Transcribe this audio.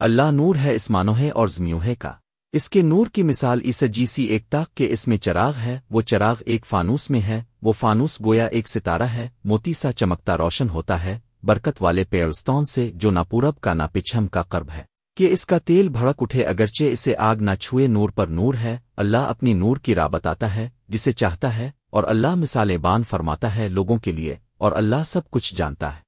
اللہ نور ہے، اس مانوہے اور زمیوہے کا۔ اس کے نور کی مثال اس جیسی ایک تاک کے اس میں چراغ ہے، وہ چراغ ایک فانوس میں ہے، وہ فانوس گویا ایک ستارہ ہے، موتی سا چمکتا روشن ہوتا ہے، برکت والے پیرستون سے جو نہ پورب کا نہ پچھم کا قرب ہے۔ کہ اس کا تیل بھڑک اٹھے اگرچہ اسے آگ نہ چھوئے نور پر نور ہے، اللہ اپنی نور کی راہ بتاتا ہے، جسے چاہتا ہے، اور اللہ مثال بان فرماتا ہے لوگوں کے لیے، اور اللہ سب کچھ جانتا ہے۔